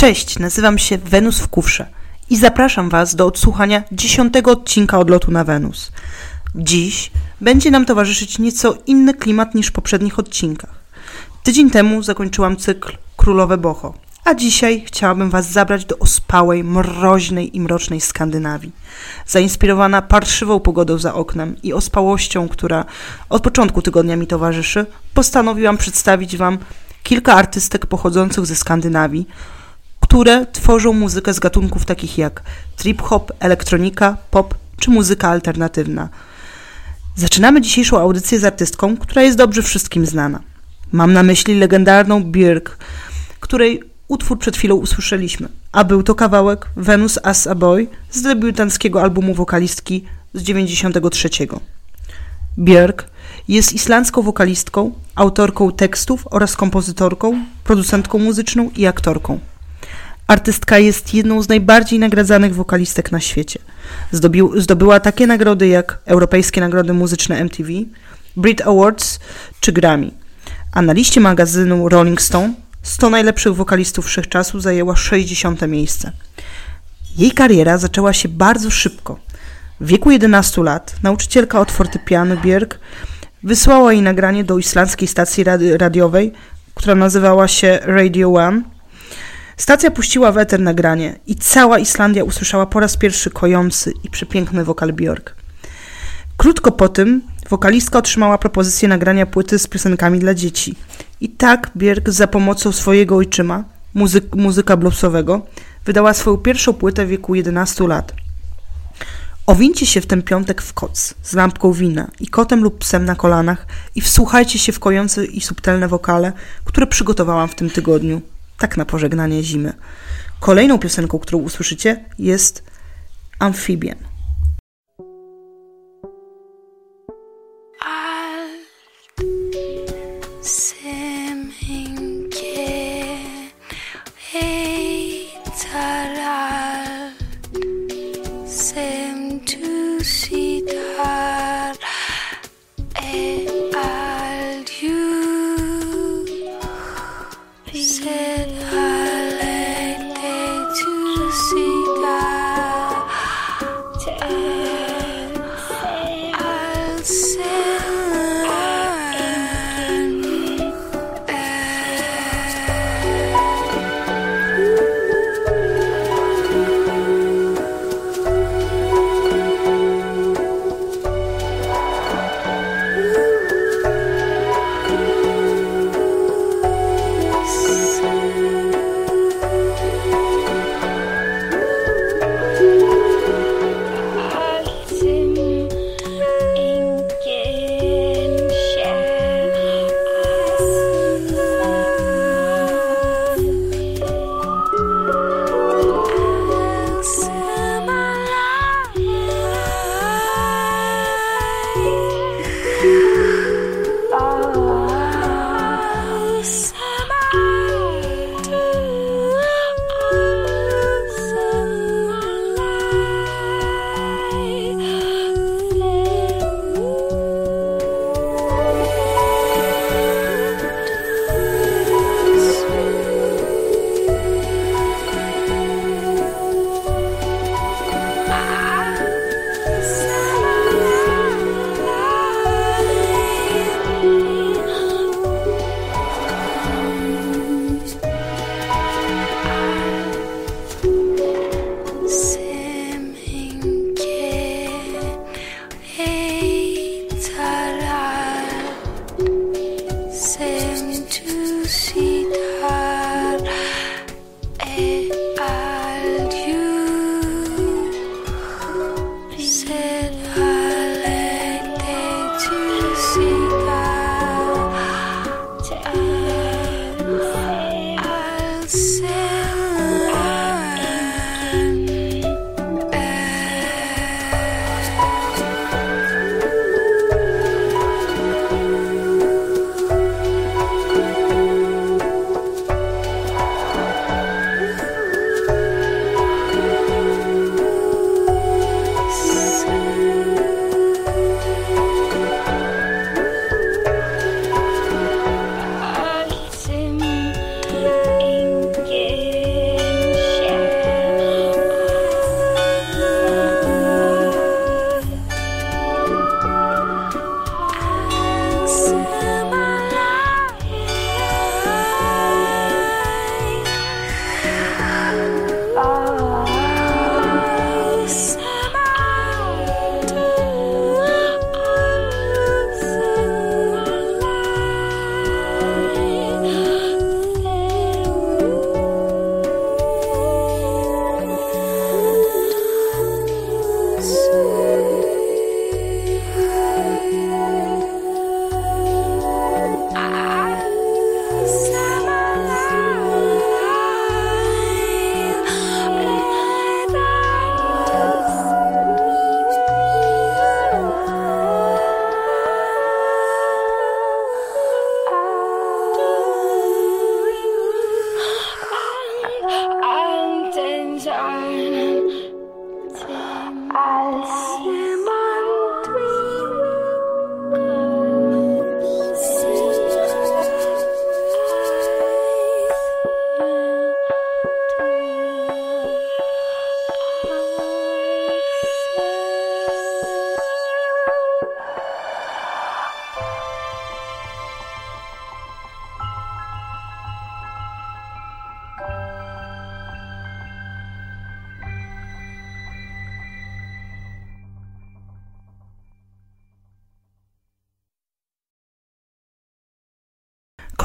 Cześć, nazywam się Wenus w Kufrze i zapraszam Was do odsłuchania dziesiątego odcinka odlotu na Wenus. Dziś będzie nam towarzyszyć nieco inny klimat niż w poprzednich odcinkach. Tydzień temu zakończyłam cykl Królowe Boho, a dzisiaj chciałabym Was zabrać do ospałej, mroźnej i mrocznej Skandynawii. Zainspirowana parszywą pogodą za oknem i ospałością, która od początku tygodnia mi towarzyszy, postanowiłam przedstawić Wam kilka artystek pochodzących ze Skandynawii, które tworzą muzykę z gatunków takich jak trip-hop, elektronika, pop czy muzyka alternatywna. Zaczynamy dzisiejszą audycję z artystką, która jest dobrze wszystkim znana. Mam na myśli legendarną Björk, której utwór przed chwilą usłyszeliśmy, a był to kawałek Venus as a Boy z debiutanckiego albumu wokalistki z 93. Björk jest islandzką wokalistką, autorką tekstów oraz kompozytorką, producentką muzyczną i aktorką. Artystka jest jedną z najbardziej nagradzanych wokalistek na świecie. Zdobił, zdobyła takie nagrody jak Europejskie Nagrody Muzyczne MTV, Brit Awards czy Grammy. A na liście magazynu Rolling Stone 100 najlepszych wokalistów wszechczasu zajęła 60. miejsce. Jej kariera zaczęła się bardzo szybko. W wieku 11 lat nauczycielka od fortepianu Björk wysłała jej nagranie do islandzkiej stacji radiowej, która nazywała się Radio One Stacja puściła w eter nagranie i cała Islandia usłyszała po raz pierwszy kojący i przepiękny wokal Björk. Krótko po tym wokalistka otrzymała propozycję nagrania płyty z piosenkami dla dzieci. I tak Björk za pomocą swojego ojczyma, muzyk, muzyka bluesowego, wydała swoją pierwszą płytę w wieku 11 lat. Owincie się w ten piątek w koc z lampką wina i kotem lub psem na kolanach i wsłuchajcie się w kojące i subtelne wokale, które przygotowałam w tym tygodniu tak na pożegnanie zimy. Kolejną piosenką, którą usłyszycie, jest Amphibian.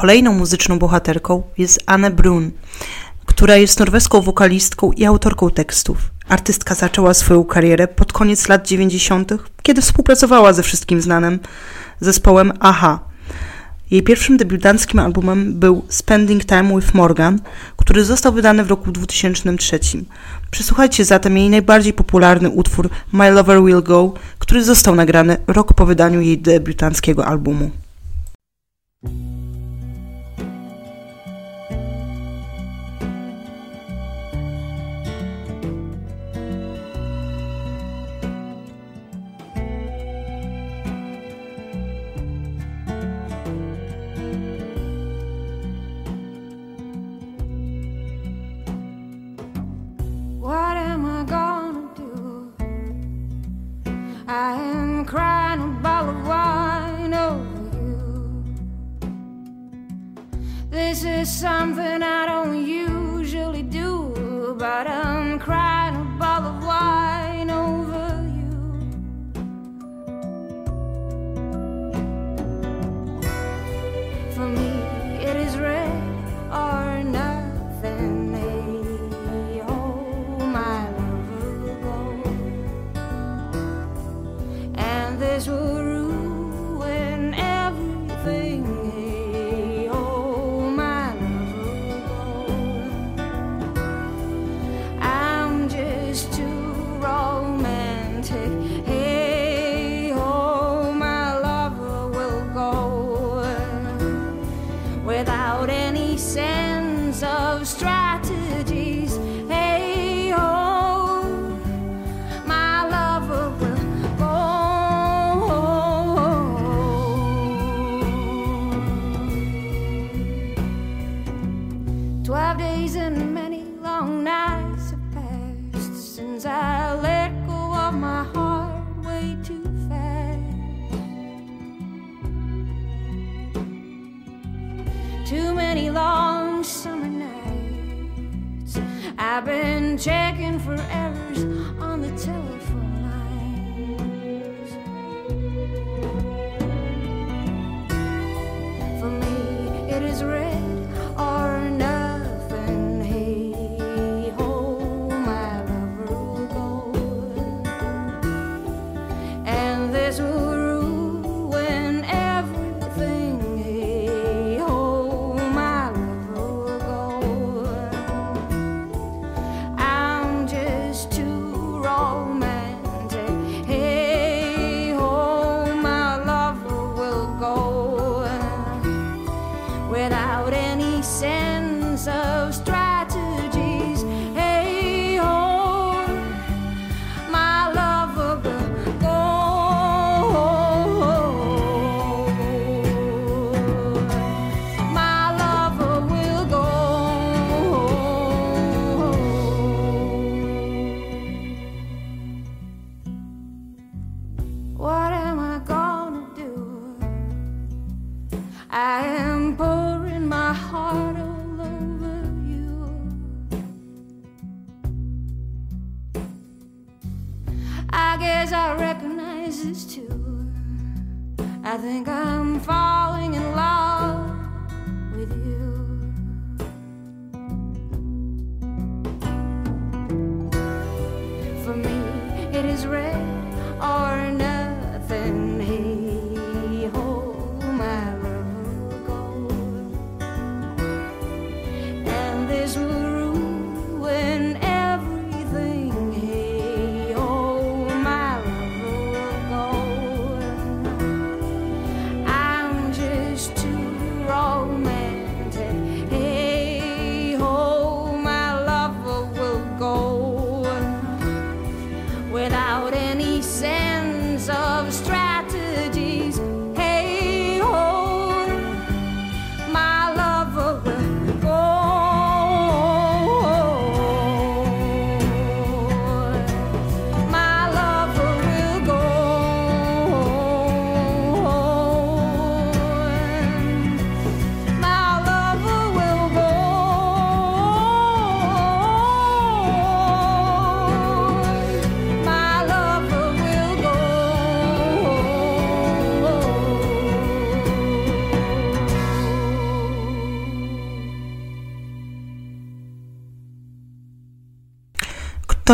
Kolejną muzyczną bohaterką jest Anne Brun, która jest norweską wokalistką i autorką tekstów. Artystka zaczęła swoją karierę pod koniec lat 90., kiedy współpracowała ze wszystkim znanym zespołem AHA. Jej pierwszym debiutanckim albumem był Spending Time with Morgan, który został wydany w roku 2003. Przysłuchajcie zatem jej najbardziej popularny utwór My Lover Will Go, który został nagrany rok po wydaniu jej debiutanckiego albumu. I am crying a bottle of wine over you. This is something I don't usually do, but I'm crying a bottle of wine. without any sense of strategies. forever.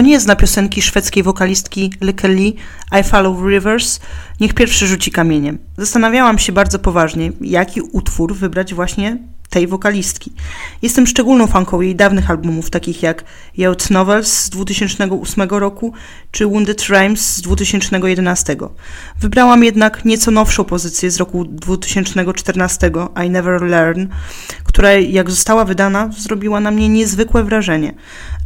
Nie zna piosenki szwedzkiej wokalistki Lykke Lee I Follow Rivers, niech pierwszy rzuci kamieniem. Zastanawiałam się bardzo poważnie, jaki utwór wybrać właśnie tej wokalistki. Jestem szczególną fanką jej dawnych albumów, takich jak Youth Novels z 2008 roku czy Wounded Rhymes z 2011. Wybrałam jednak nieco nowszą pozycję z roku 2014, I Never Learn, która jak została wydana zrobiła na mnie niezwykłe wrażenie.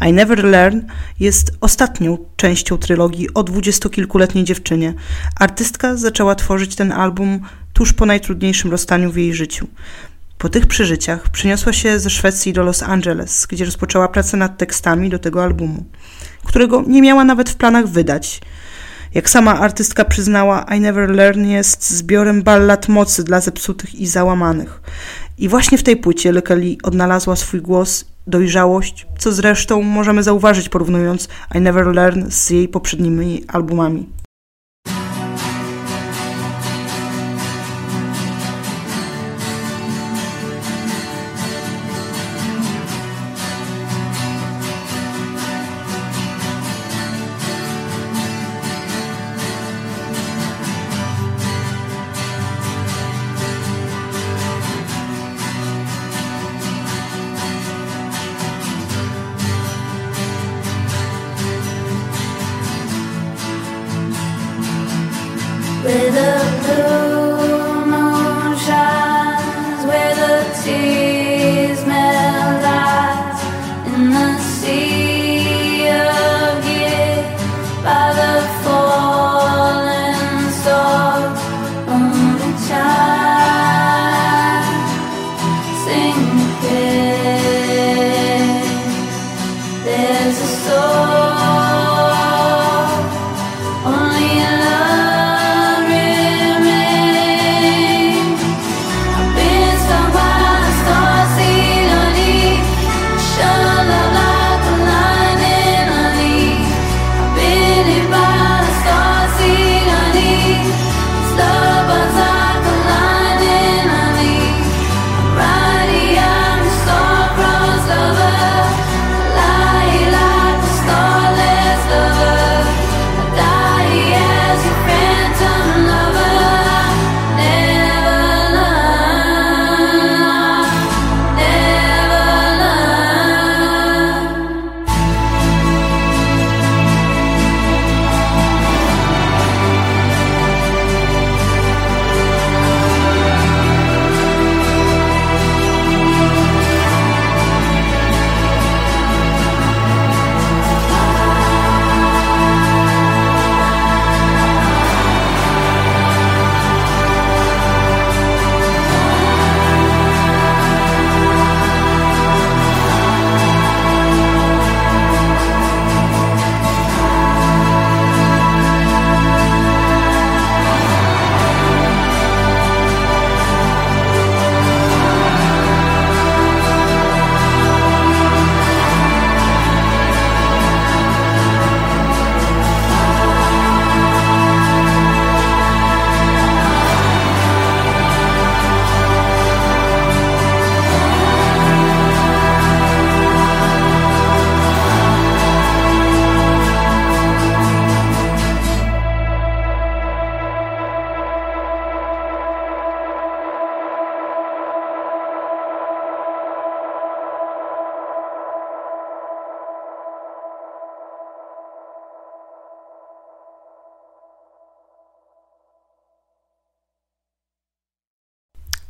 I Never Learn jest ostatnią częścią trylogii o dwudziestokilkuletniej dziewczynie. Artystka zaczęła tworzyć ten album tuż po najtrudniejszym rozstaniu w jej życiu. Po tych przeżyciach przeniosła się ze Szwecji do Los Angeles, gdzie rozpoczęła pracę nad tekstami do tego albumu, którego nie miała nawet w planach wydać. Jak sama artystka przyznała, I Never Learn jest zbiorem ballad mocy dla zepsutych i załamanych. I właśnie w tej płycie Lekeli odnalazła swój głos, dojrzałość, co zresztą możemy zauważyć porównując I Never Learn z jej poprzednimi albumami. The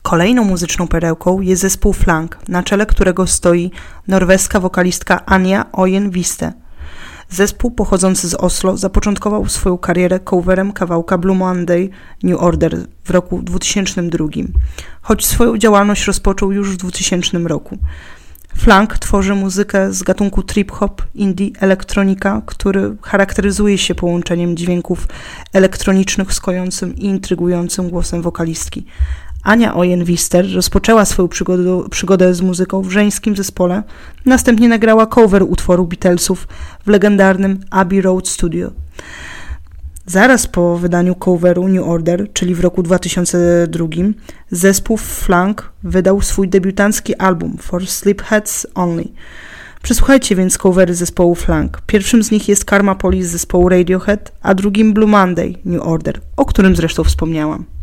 Kolejną muzyczną perełką jest zespół Flank, na czele którego stoi norweska wokalistka Anja Ojen Wiste. Zespół pochodzący z Oslo zapoczątkował swoją karierę coverem kawałka Blue Monday New Order w roku 2002, choć swoją działalność rozpoczął już w 2000 roku. Flank tworzy muzykę z gatunku trip-hop, indie, elektronika, który charakteryzuje się połączeniem dźwięków elektronicznych z kojącym i intrygującym głosem wokalistki. Ania Ojen-Wister rozpoczęła swoją przygodę, przygodę z muzyką w żeńskim zespole, następnie nagrała cover utworu Beatlesów w legendarnym Abbey Road Studio. Zaraz po wydaniu coveru New Order, czyli w roku 2002, zespół Flank wydał swój debiutancki album For Sleepheads Only. Przysłuchajcie więc covery zespołu Flank. Pierwszym z nich jest Karma Police zespołu Radiohead, a drugim Blue Monday New Order, o którym zresztą wspomniałam.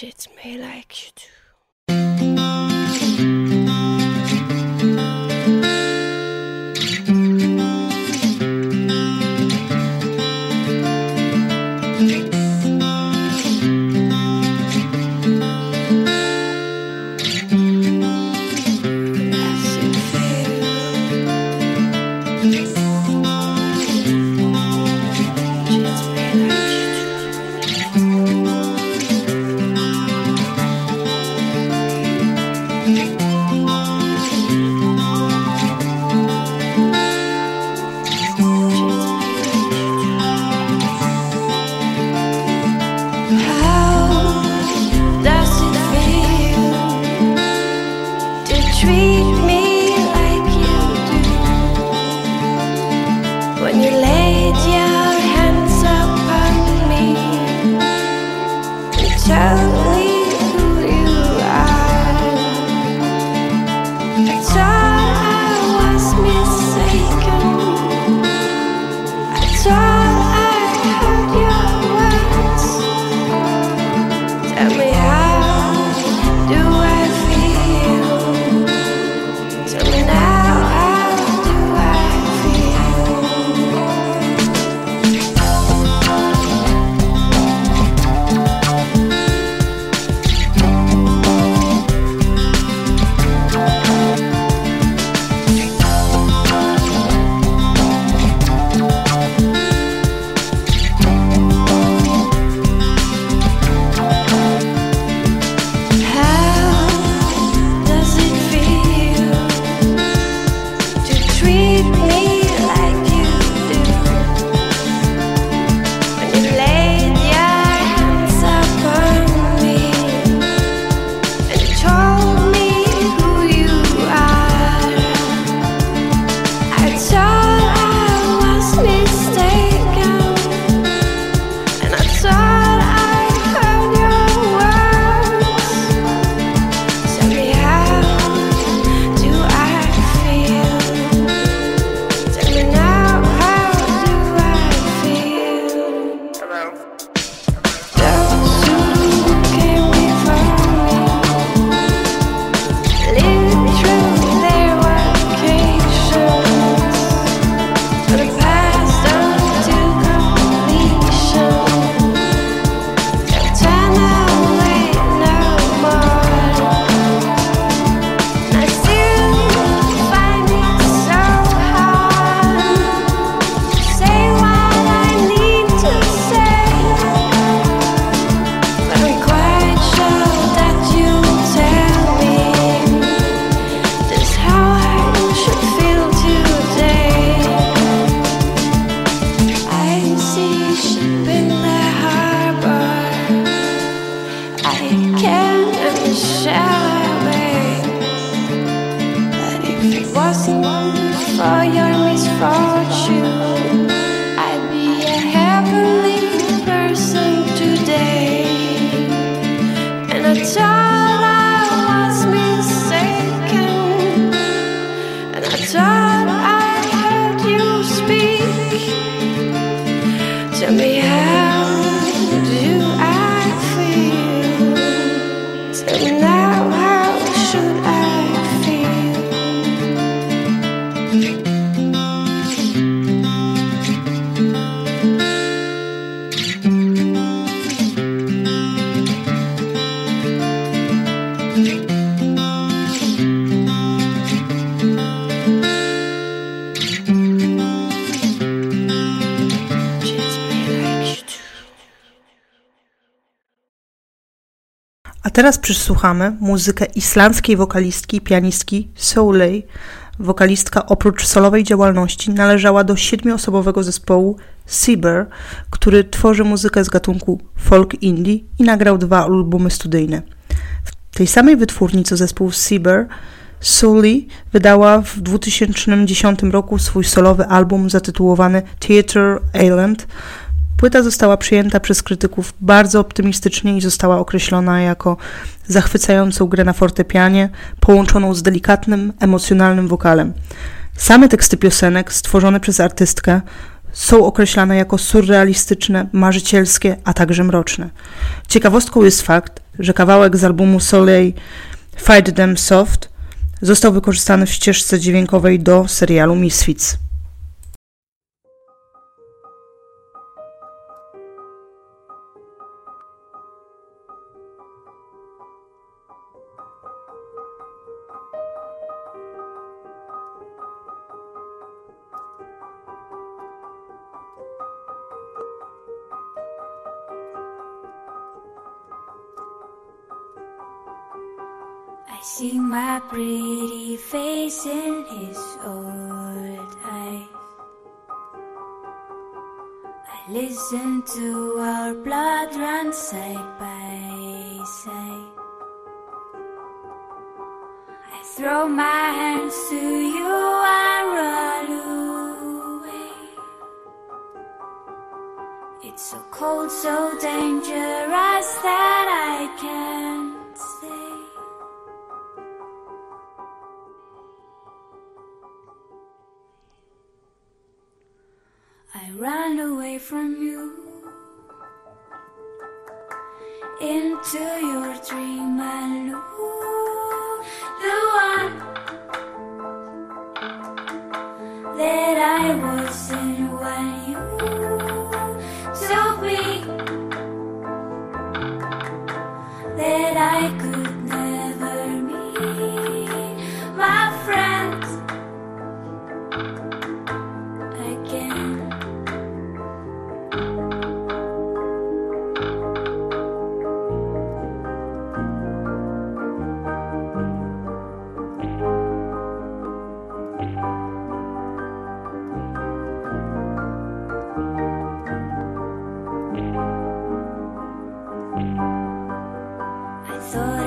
midgets may like you too. Teraz przysłuchamy muzykę islandzkiej wokalistki i pianistki Souley. Wokalistka oprócz solowej działalności należała do siedmioosobowego zespołu Seaber, który tworzy muzykę z gatunku folk indie i nagrał dwa albumy studyjne. W tej samej wytwórni co zespół Seaber, Souley wydała w 2010 roku swój solowy album zatytułowany Theatre Island. Płyta została przyjęta przez krytyków bardzo optymistycznie i została określona jako zachwycającą grę na fortepianie, połączoną z delikatnym, emocjonalnym wokalem. Same teksty piosenek stworzone przez artystkę są określane jako surrealistyczne, marzycielskie, a także mroczne. Ciekawostką jest fakt, że kawałek z albumu Soleil Fight Them Soft został wykorzystany w ścieżce dźwiękowej do serialu Misfits. I see my pretty face in his old eyes. I listen to our blood run side by side. I throw my hands to you and run away. It's so cold, so dangerous that I can't. そう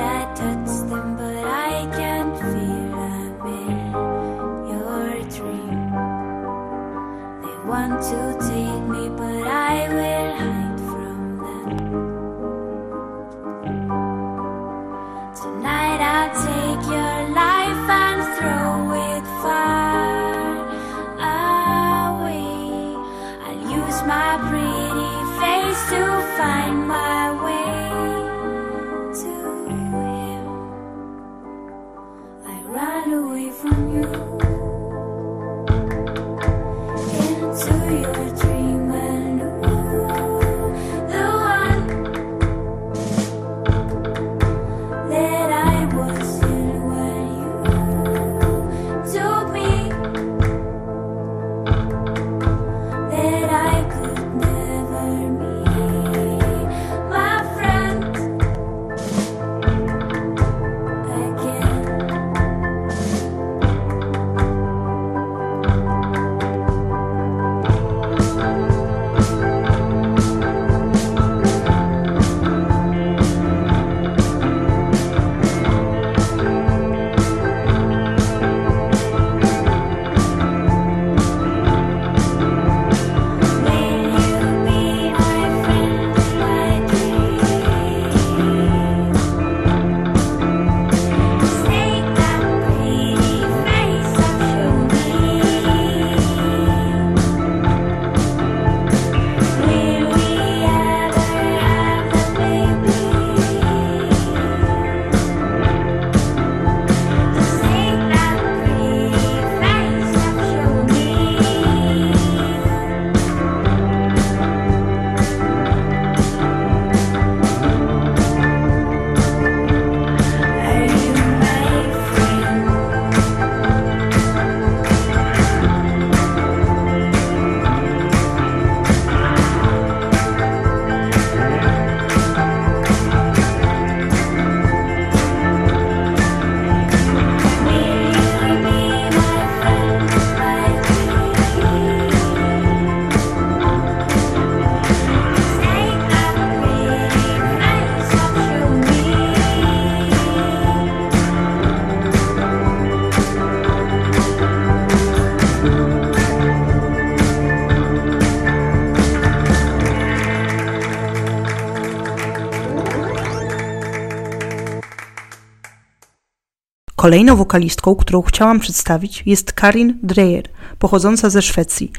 Kolejną wokalistką, którą chciałam przedstawić, jest Karin Dreyer, pochodząca ze Szwecji.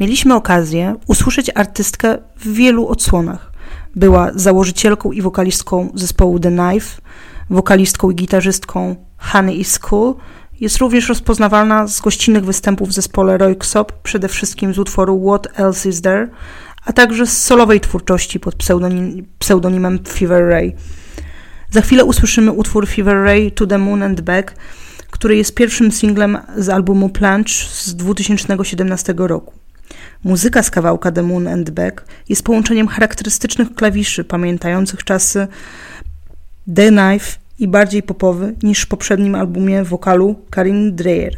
Mieliśmy okazję usłyszeć artystkę w wielu odsłonach. Była założycielką i wokalistką zespołu The Knife, wokalistką i gitarzystką Honey is Cool. Jest również rozpoznawalna z gościnnych występów w zespole Royksop, przede wszystkim z utworu What Else Is There, a także z solowej twórczości pod pseudonim, pseudonimem Fever Ray. Za chwilę usłyszymy utwór Fever Ray To The Moon and Back, który jest pierwszym singlem z albumu Plunge z 2017 roku. Muzyka z kawałka The Moon and Back jest połączeniem charakterystycznych klawiszy pamiętających czasy The Knife i bardziej popowy niż w poprzednim albumie wokalu Karin Dreyer.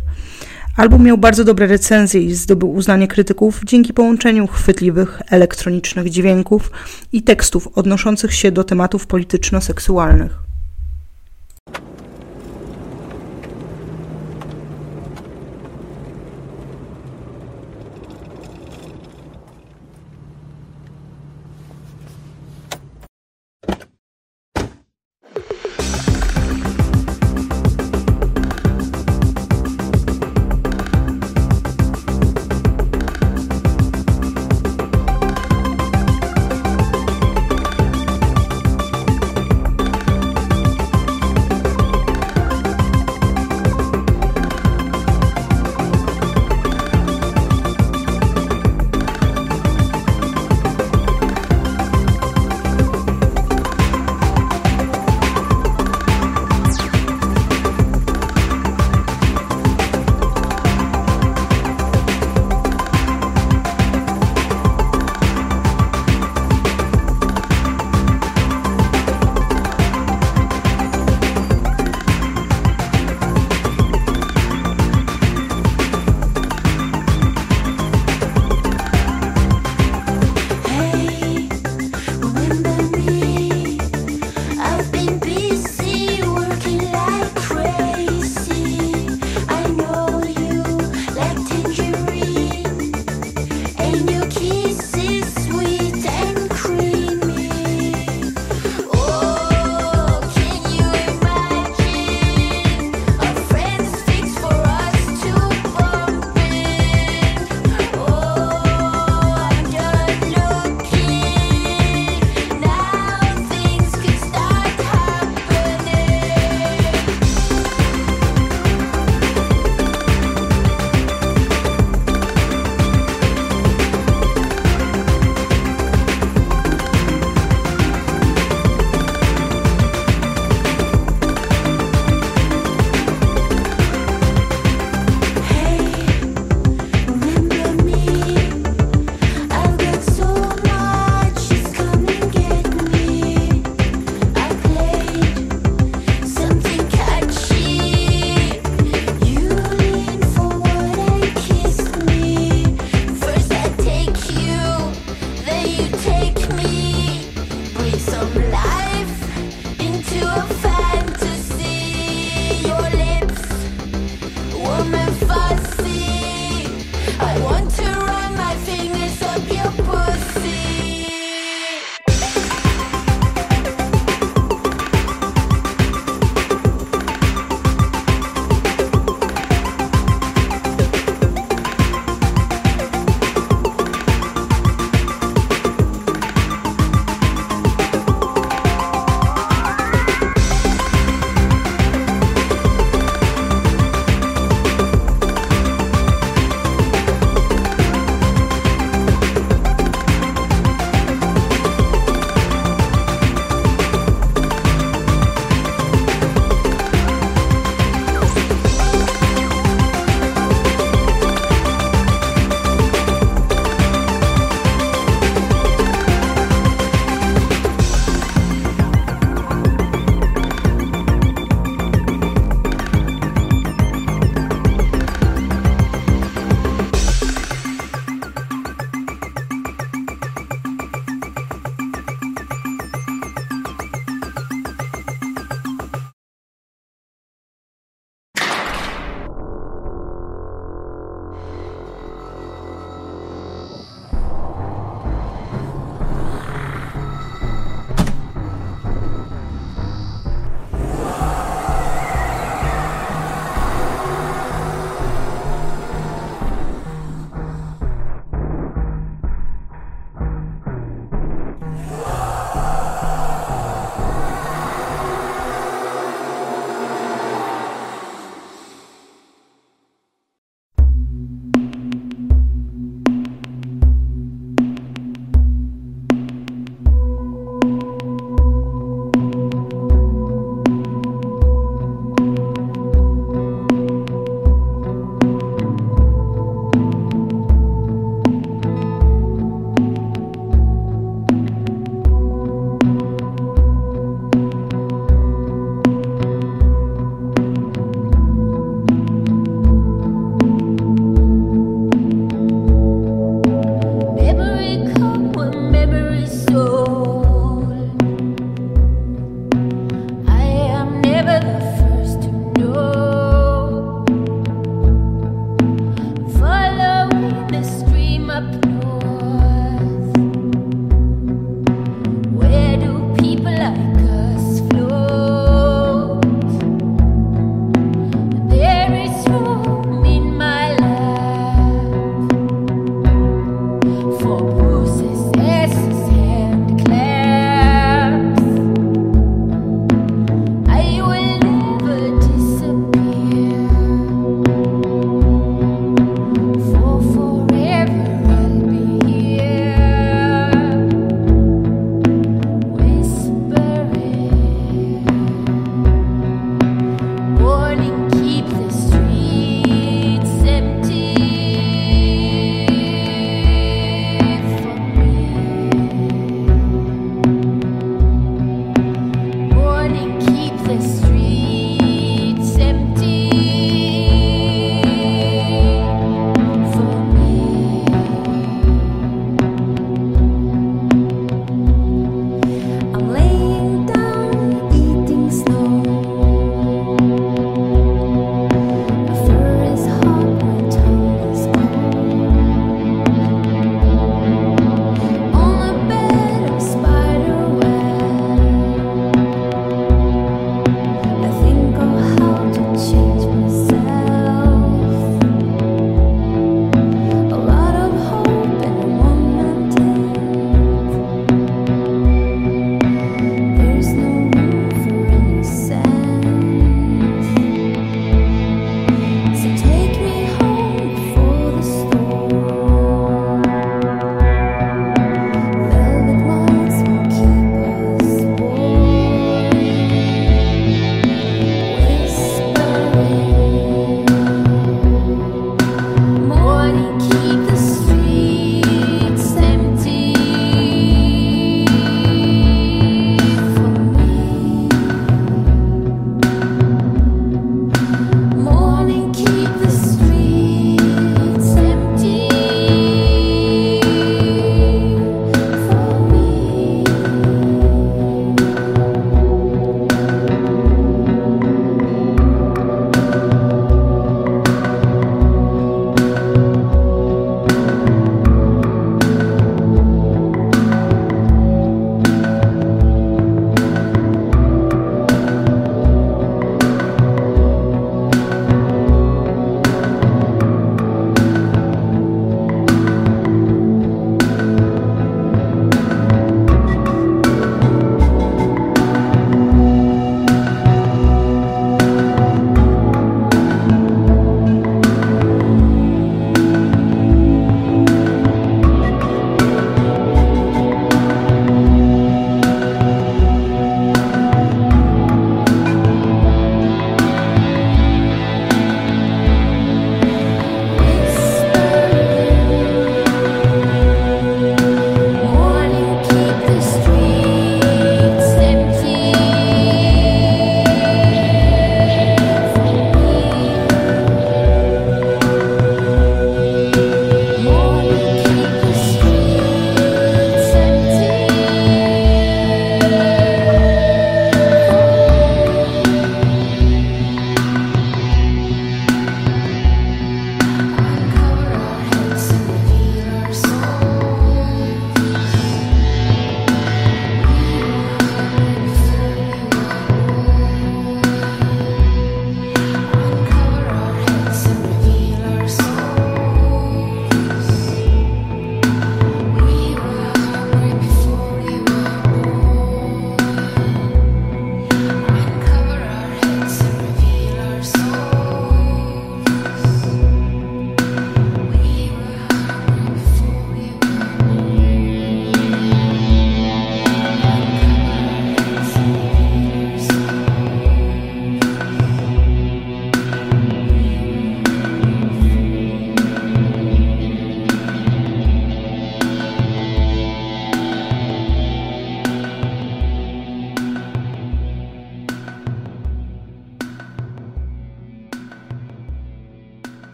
Album miał bardzo dobre recenzje i zdobył uznanie krytyków dzięki połączeniu chwytliwych elektronicznych dźwięków i tekstów odnoszących się do tematów polityczno-seksualnych.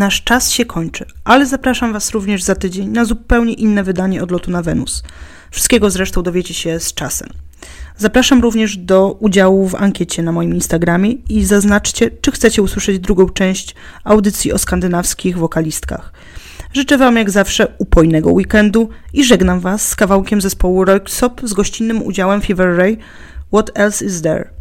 Nasz czas się kończy, ale zapraszam Was również za tydzień na zupełnie inne wydanie odlotu na Wenus. Wszystkiego zresztą dowiecie się z czasem. Zapraszam również do udziału w ankiecie na moim Instagramie i zaznaczcie, czy chcecie usłyszeć drugą część audycji o skandynawskich wokalistkach. Życzę Wam jak zawsze upojnego weekendu i żegnam Was z kawałkiem zespołu Royksop z gościnnym udziałem Fever Ray What Else Is There.